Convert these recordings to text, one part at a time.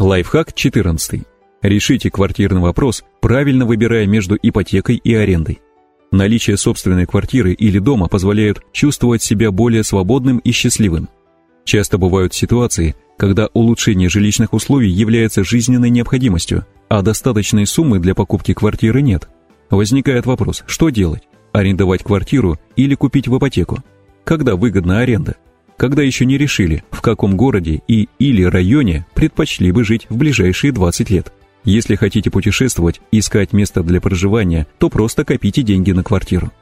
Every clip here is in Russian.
Лайфхак 14. Решите квартирный вопрос, правильно выбирая между ипотекой и арендой. Наличие собственной квартиры или дома позволяет чувствовать себя более свободным и счастливым. Часто бывают ситуации, когда улучшение жилищных условий является жизненной необходимостью, а достаточной суммы для покупки квартиры нет. Возникает вопрос, что делать? Арендовать квартиру или купить в ипотеку? Когда выгодна аренда? Когда еще не решили, в каком городе и или районе предпочли бы жить в ближайшие 20 лет? Если хотите путешествовать искать место для проживания, то просто копите деньги на квартиру.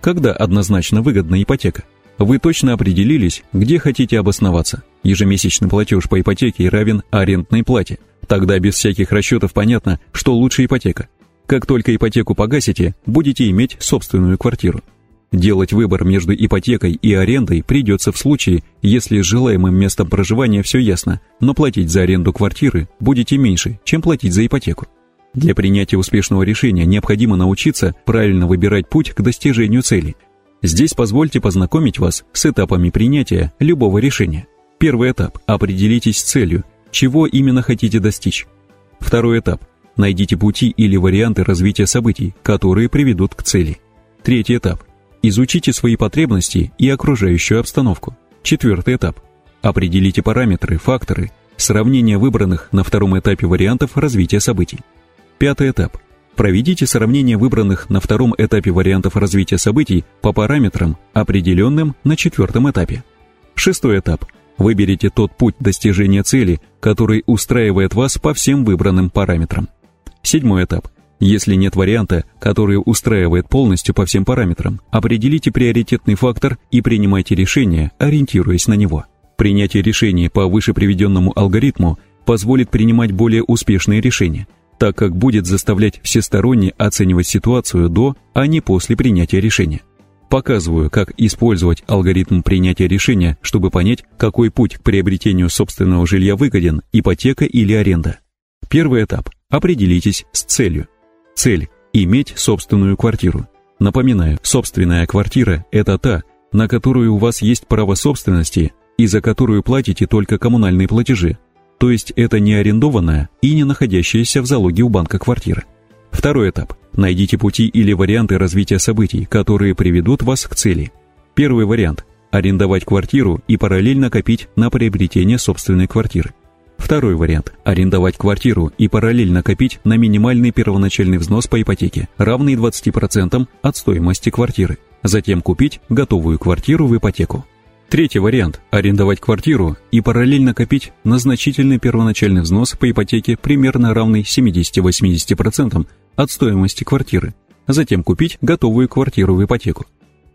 Когда однозначно выгодна ипотека? Вы точно определились, где хотите обосноваться. Ежемесячный платеж по ипотеке равен арендной плате. Тогда без всяких расчетов понятно, что лучше ипотека. Как только ипотеку погасите, будете иметь собственную квартиру. Делать выбор между ипотекой и арендой придется в случае, если с желаемым местом проживания все ясно, но платить за аренду квартиры будете меньше, чем платить за ипотеку. Для принятия успешного решения необходимо научиться правильно выбирать путь к достижению цели. Здесь позвольте познакомить вас с этапами принятия любого решения. Первый этап – определитесь с целью, чего именно хотите достичь. Второй этап – найдите пути или варианты развития событий, которые приведут к цели. Третий этап – Изучите свои потребности и окружающую обстановку. Четвертый этап. Определите параметры, факторы, сравнение выбранных на втором этапе вариантов развития событий. Пятый этап. Проведите сравнение выбранных на втором этапе вариантов развития событий по параметрам, определенным на четвертом этапе. Шестой этап. Выберите тот путь достижения цели, который устраивает вас по всем выбранным параметрам. Седьмой этап. Если нет варианта, который устраивает полностью по всем параметрам, определите приоритетный фактор и принимайте решение, ориентируясь на него. Принятие решений по выше приведенному алгоритму позволит принимать более успешные решения, так как будет заставлять всесторонне оценивать ситуацию до, а не после принятия решения. Показываю, как использовать алгоритм принятия решения, чтобы понять, какой путь к приобретению собственного жилья выгоден, ипотека или аренда. Первый этап. Определитесь с целью. Цель – иметь собственную квартиру. Напоминаю, собственная квартира – это та, на которую у вас есть право собственности и за которую платите только коммунальные платежи. То есть это не арендованная и не находящаяся в залоге у банка квартира. Второй этап. Найдите пути или варианты развития событий, которые приведут вас к цели. Первый вариант – арендовать квартиру и параллельно копить на приобретение собственной квартиры. Второй вариант – арендовать квартиру и параллельно копить на минимальный первоначальный взнос по ипотеке, равный 20% от стоимости квартиры. Затем купить готовую квартиру в ипотеку. Третий вариант – арендовать квартиру и параллельно копить на значительный первоначальный взнос по ипотеке, примерно равный 70-80% от стоимости квартиры. Затем купить готовую квартиру в ипотеку.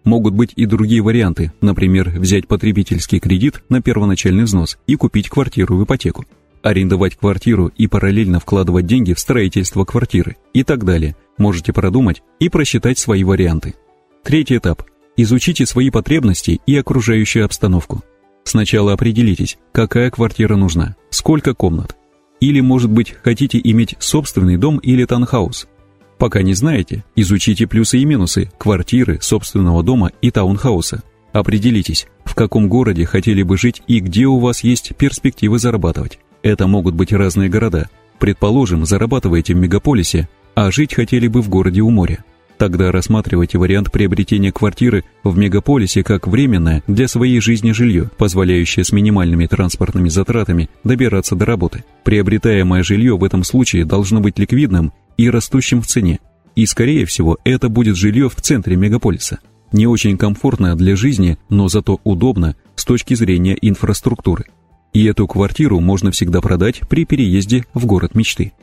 Могут быть и другие варианты, например, взять потребительский кредит на первоначальный взнос и купить квартиру в ипотеку, арендовать квартиру и параллельно вкладывать деньги в строительство квартиры и так далее. Можете продумать и просчитать свои варианты. Третий этап. Изучите свои потребности и окружающую обстановку. Сначала определитесь, какая квартира нужна, сколько комнат. Или, может быть, хотите иметь собственный дом или таунхаус. Пока не знаете, изучите плюсы и минусы квартиры, собственного дома и таунхауса. Определитесь, в каком городе хотели бы жить и где у вас есть перспективы зарабатывать. Это могут быть разные города. Предположим, зарабатываете в мегаполисе, а жить хотели бы в городе у моря. Тогда рассматривайте вариант приобретения квартиры в мегаполисе как временное для своей жизни жилье, позволяющее с минимальными транспортными затратами добираться до работы. Приобретаемое жилье в этом случае должно быть ликвидным и растущим в цене. И, скорее всего, это будет жилье в центре мегаполиса. Не очень комфортно для жизни, но зато удобно с точки зрения инфраструктуры. И эту квартиру можно всегда продать при переезде в город мечты.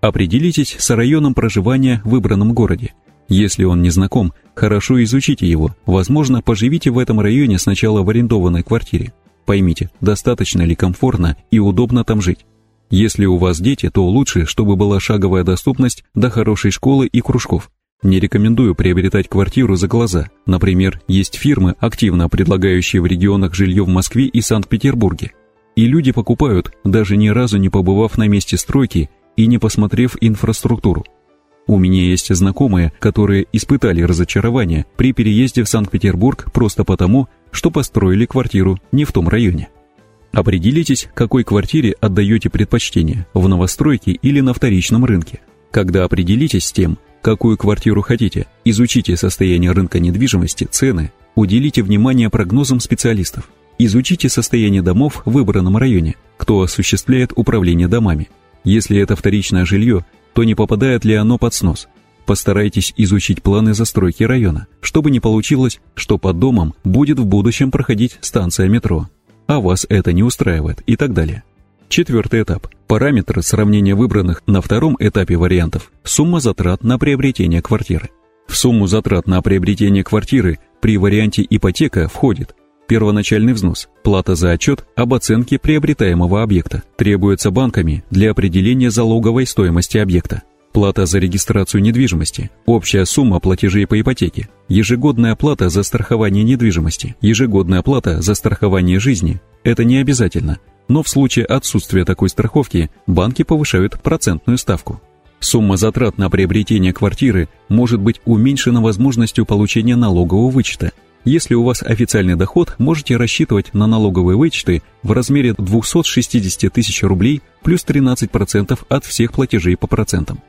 Определитесь с районом проживания в выбранном городе. Если он не знаком, хорошо изучите его. Возможно, поживите в этом районе сначала в арендованной квартире. Поймите, достаточно ли комфортно и удобно там жить. Если у вас дети, то лучше, чтобы была шаговая доступность до хорошей школы и кружков. Не рекомендую приобретать квартиру за глаза. Например, есть фирмы, активно предлагающие в регионах жилье в Москве и Санкт-Петербурге. И люди покупают, даже ни разу не побывав на месте стройки и не посмотрев инфраструктуру. У меня есть знакомые, которые испытали разочарование при переезде в Санкт-Петербург просто потому, что построили квартиру не в том районе. Определитесь, какой квартире отдаете предпочтение, в новостройке или на вторичном рынке. Когда определитесь с тем, какую квартиру хотите, изучите состояние рынка недвижимости, цены, уделите внимание прогнозам специалистов. Изучите состояние домов в выбранном районе, кто осуществляет управление домами. Если это вторичное жилье, то не попадает ли оно под снос. Постарайтесь изучить планы застройки района, чтобы не получилось, что под домом будет в будущем проходить станция метро а вас это не устраивает и так далее. Четвертый этап. Параметр сравнения выбранных на втором этапе вариантов. Сумма затрат на приобретение квартиры. В сумму затрат на приобретение квартиры при варианте ипотека входит первоначальный взнос, плата за отчет об оценке приобретаемого объекта, требуется банками для определения залоговой стоимости объекта, плата за регистрацию недвижимости, общая сумма платежей по ипотеке, ежегодная плата за страхование недвижимости, ежегодная плата за страхование жизни. Это не обязательно, но в случае отсутствия такой страховки банки повышают процентную ставку. Сумма затрат на приобретение квартиры может быть уменьшена возможностью получения налогового вычета. Если у вас официальный доход, можете рассчитывать на налоговые вычеты в размере 260 тысяч рублей плюс 13% от всех платежей по процентам.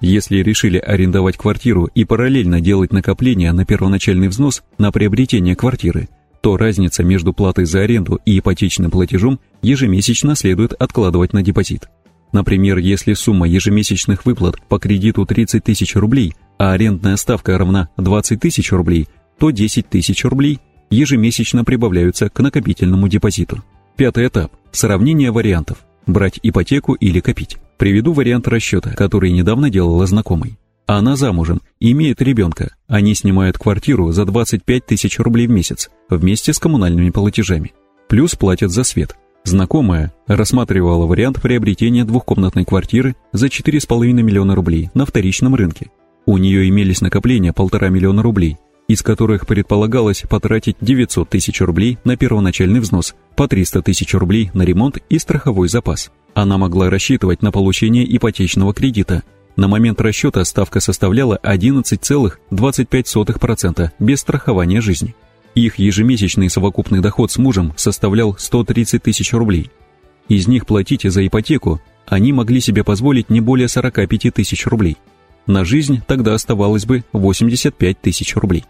Если решили арендовать квартиру и параллельно делать накопления на первоначальный взнос на приобретение квартиры, то разница между платой за аренду и ипотечным платежом ежемесячно следует откладывать на депозит. Например, если сумма ежемесячных выплат по кредиту 30 тысяч рублей, а арендная ставка равна 20 тысяч рублей, то 10 тысяч рублей ежемесячно прибавляются к накопительному депозиту. Пятый этап – сравнение вариантов – брать ипотеку или копить. Приведу вариант расчета, который недавно делала знакомый. Она замужем, имеет ребенка, они снимают квартиру за 25 тысяч рублей в месяц, вместе с коммунальными платежами. Плюс платят за свет. Знакомая рассматривала вариант приобретения двухкомнатной квартиры за 4,5 миллиона рублей на вторичном рынке. У нее имелись накопления полтора миллиона рублей, из которых предполагалось потратить 900 тысяч рублей на первоначальный взнос, по 300 тысяч рублей на ремонт и страховой запас. Она могла рассчитывать на получение ипотечного кредита. На момент расчета ставка составляла 11,25% без страхования жизни. Их ежемесячный совокупный доход с мужем составлял 130 тысяч рублей. Из них платить за ипотеку они могли себе позволить не более 45 тысяч рублей. На жизнь тогда оставалось бы 85 тысяч рублей.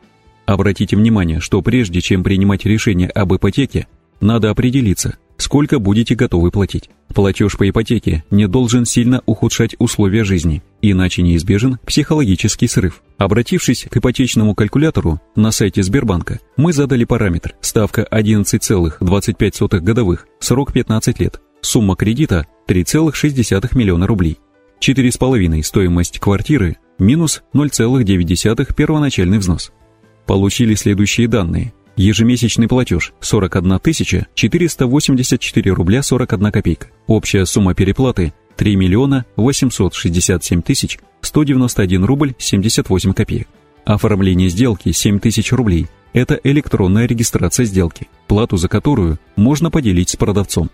Обратите внимание, что прежде чем принимать решение об ипотеке, надо определиться, сколько будете готовы платить. Платеж по ипотеке не должен сильно ухудшать условия жизни, иначе неизбежен психологический срыв. Обратившись к ипотечному калькулятору на сайте Сбербанка, мы задали параметр ставка 11,25 годовых, срок 15 лет, сумма кредита 3,6 миллиона рублей. 4,5 стоимость квартиры минус 0,9 первоначальный взнос. Получили следующие данные. Ежемесячный платеж 41 484 рубля 41 копейка. Общая сумма переплаты 3 миллиона 867 тысяч 191 рубль 78 копеек. Оформление сделки 7 тысяч рублей. Это электронная регистрация сделки, плату за которую можно поделить с продавцом.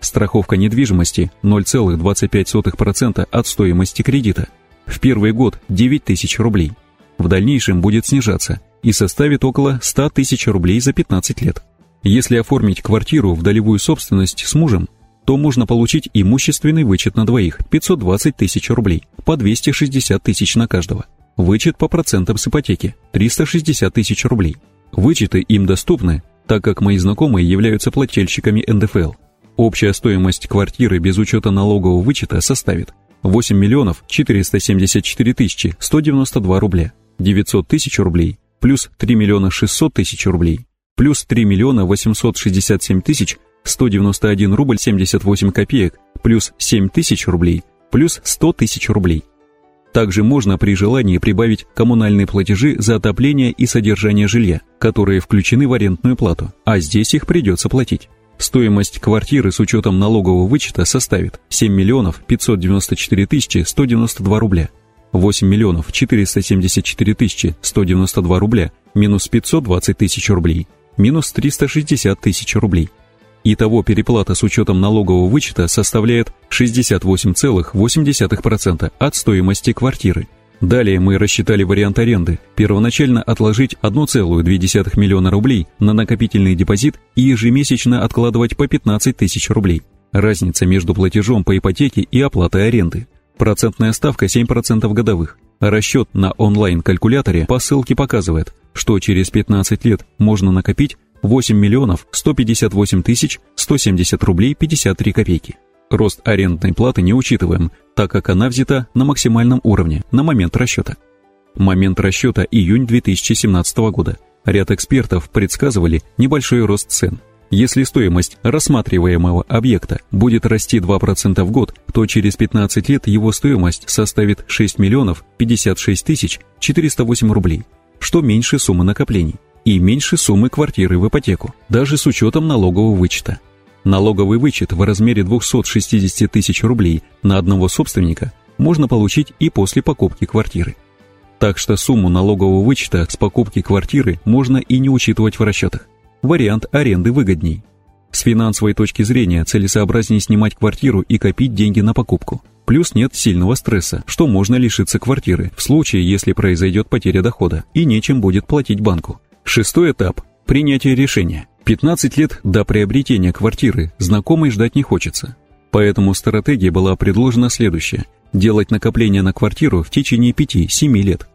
Страховка недвижимости 0,25% от стоимости кредита. В первый год 9 тысяч рублей. В дальнейшем будет снижаться – и составит около 100 тысяч рублей за 15 лет. Если оформить квартиру в долевую собственность с мужем, то можно получить имущественный вычет на двоих 520 тысяч рублей, по 260 тысяч на каждого. Вычет по процентам с ипотеки 360 тысяч рублей. Вычеты им доступны, так как мои знакомые являются плательщиками НДФЛ. Общая стоимость квартиры без учета налогового вычета составит 8 миллионов 474 тысячи 192 рубля, 900 тысяч рублей плюс 3 миллиона 600 тысяч рублей, плюс 3 миллиона 867 тысяч 191 рубль 78 копеек, плюс 7 тысяч рублей, плюс 100 тысяч рублей. Также можно при желании прибавить коммунальные платежи за отопление и содержание жилья, которые включены в арендную плату, а здесь их придется платить. Стоимость квартиры с учетом налогового вычета составит 7 миллионов 594 тысячи 192 рубля, 8 миллионов 474 тысячи 192 рубля минус 520 тысяч рублей минус 360 тысяч рублей. Итого переплата с учетом налогового вычета составляет 68,8% от стоимости квартиры. Далее мы рассчитали вариант аренды. Первоначально отложить 1,2 миллиона рублей на накопительный депозит и ежемесячно откладывать по 15 тысяч рублей. Разница между платежом по ипотеке и оплатой аренды. Процентная ставка 7% годовых. Расчет на онлайн-калькуляторе по ссылке показывает, что через 15 лет можно накопить 8 миллионов 158 тысяч 170 рублей 53 копейки. Рост арендной платы не учитываем, так как она взята на максимальном уровне на момент расчета. Момент расчета июнь 2017 года. Ряд экспертов предсказывали небольшой рост цен. Если стоимость рассматриваемого объекта будет расти 2% в год, то через 15 лет его стоимость составит 6 миллионов 56 тысяч 408 рублей, что меньше суммы накоплений и меньше суммы квартиры в ипотеку, даже с учетом налогового вычета. Налоговый вычет в размере 260 тысяч рублей на одного собственника можно получить и после покупки квартиры. Так что сумму налогового вычета с покупки квартиры можно и не учитывать в расчетах. Вариант аренды выгодней. С финансовой точки зрения целесообразнее снимать квартиру и копить деньги на покупку. Плюс нет сильного стресса, что можно лишиться квартиры в случае, если произойдет потеря дохода и нечем будет платить банку. Шестой этап – принятие решения. 15 лет до приобретения квартиры знакомой ждать не хочется. Поэтому стратегия была предложена следующая – делать накопление на квартиру в течение 5-7 лет.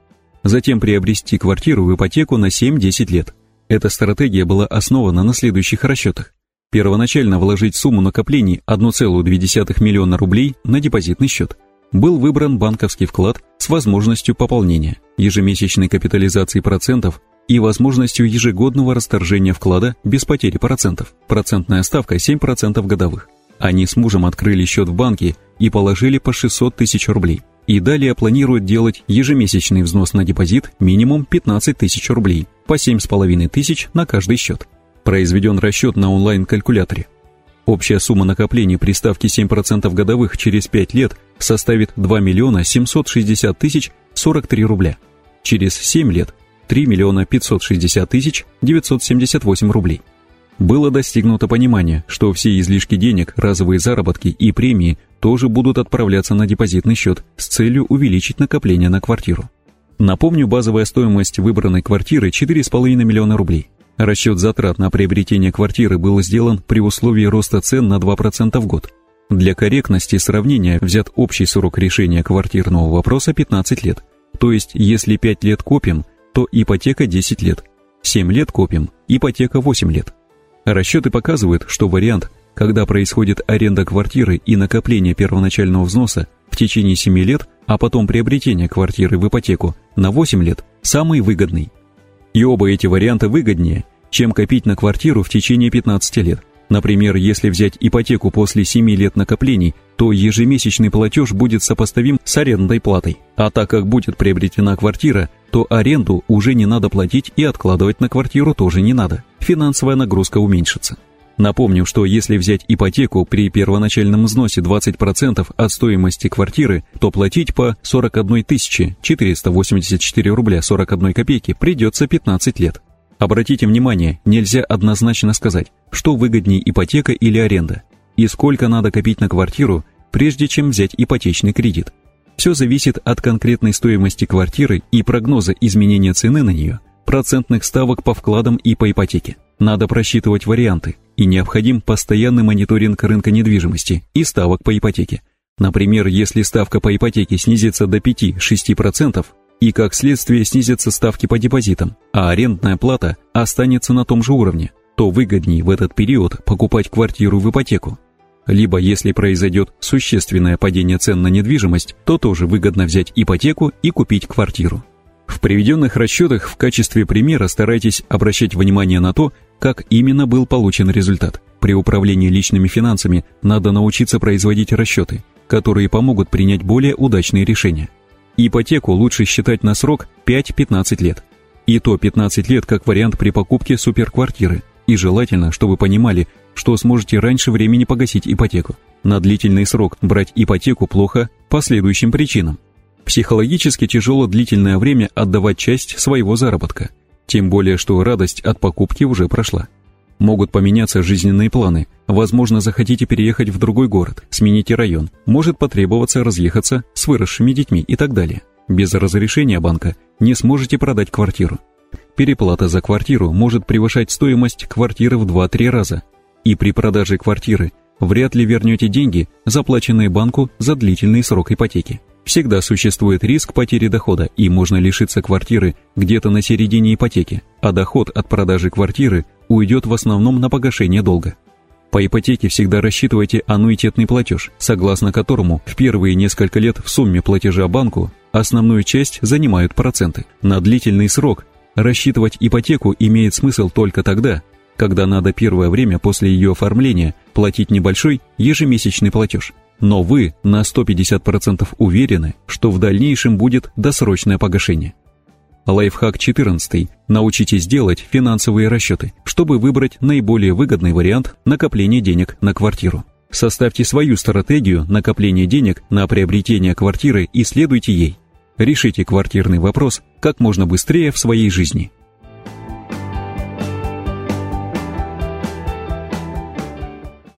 Затем приобрести квартиру в ипотеку на 7-10 лет. Эта стратегия была основана на следующих расчетах. Первоначально вложить сумму накоплений 1,2 миллиона рублей на депозитный счет. Был выбран банковский вклад с возможностью пополнения, ежемесячной капитализации процентов и возможностью ежегодного расторжения вклада без потери процентов. Процентная ставка 7% годовых. Они с мужем открыли счет в банке и положили по 600 тысяч рублей. И далее планируют делать ежемесячный взнос на депозит минимум 15 тысяч рублей, по 7,5 тысяч на каждый счет. Произведен расчет на онлайн-калькуляторе. Общая сумма накоплений при ставке 7% годовых через 5 лет составит 2 миллиона 760 тысяч 43 рубля. Через 7 лет 3 миллиона 560 тысяч 978 рублей. Было достигнуто понимание, что все излишки денег, разовые заработки и премии тоже будут отправляться на депозитный счет с целью увеличить накопление на квартиру. Напомню, базовая стоимость выбранной квартиры 4,5 миллиона рублей. Расчет затрат на приобретение квартиры был сделан при условии роста цен на 2% в год. Для корректности сравнения взят общий срок решения квартирного вопроса 15 лет. То есть, если 5 лет копим – то ипотека 10 лет. 7 лет копим, ипотека 8 лет. Расчеты показывают, что вариант, когда происходит аренда квартиры и накопление первоначального взноса в течение 7 лет, а потом приобретение квартиры в ипотеку на 8 лет, самый выгодный. И оба эти варианта выгоднее, чем копить на квартиру в течение 15 лет. Например, если взять ипотеку после 7 лет накоплений, то ежемесячный платеж будет сопоставим с арендной платой. А так как будет приобретена квартира, то аренду уже не надо платить и откладывать на квартиру тоже не надо. Финансовая нагрузка уменьшится. Напомню, что если взять ипотеку при первоначальном взносе 20% от стоимости квартиры, то платить по 41 484 рубля 41 копейки придется 15 лет. Обратите внимание, нельзя однозначно сказать, что выгоднее ипотека или аренда, и сколько надо копить на квартиру, прежде чем взять ипотечный кредит. Все зависит от конкретной стоимости квартиры и прогноза изменения цены на нее, процентных ставок по вкладам и по ипотеке. Надо просчитывать варианты, и необходим постоянный мониторинг рынка недвижимости и ставок по ипотеке. Например, если ставка по ипотеке снизится до 5-6%, и как следствие снизятся ставки по депозитам, а арендная плата останется на том же уровне, то выгоднее в этот период покупать квартиру в ипотеку. Либо если произойдет существенное падение цен на недвижимость, то тоже выгодно взять ипотеку и купить квартиру. В приведенных расчетах в качестве примера старайтесь обращать внимание на то, как именно был получен результат. При управлении личными финансами надо научиться производить расчеты, которые помогут принять более удачные решения. Ипотеку лучше считать на срок 5-15 лет. И то 15 лет как вариант при покупке суперквартиры. И желательно, чтобы понимали, что сможете раньше времени погасить ипотеку. На длительный срок брать ипотеку плохо по следующим причинам. Психологически тяжело длительное время отдавать часть своего заработка. Тем более, что радость от покупки уже прошла. Могут поменяться жизненные планы. Возможно, захотите переехать в другой город, смените район. Может потребоваться разъехаться с выросшими детьми и так далее. Без разрешения банка не сможете продать квартиру. Переплата за квартиру может превышать стоимость квартиры в 2-3 раза. И при продаже квартиры вряд ли вернете деньги, заплаченные банку за длительный срок ипотеки. Всегда существует риск потери дохода, и можно лишиться квартиры где-то на середине ипотеки, а доход от продажи квартиры уйдет в основном на погашение долга. По ипотеке всегда рассчитывайте аннуитетный платеж, согласно которому в первые несколько лет в сумме платежа банку основную часть занимают проценты. На длительный срок рассчитывать ипотеку имеет смысл только тогда, когда надо первое время после ее оформления платить небольшой ежемесячный платеж. Но вы на 150% уверены, что в дальнейшем будет досрочное погашение. Лайфхак 14. Научитесь делать финансовые расчеты, чтобы выбрать наиболее выгодный вариант накопления денег на квартиру. Составьте свою стратегию накопления денег на приобретение квартиры и следуйте ей. Решите квартирный вопрос как можно быстрее в своей жизни.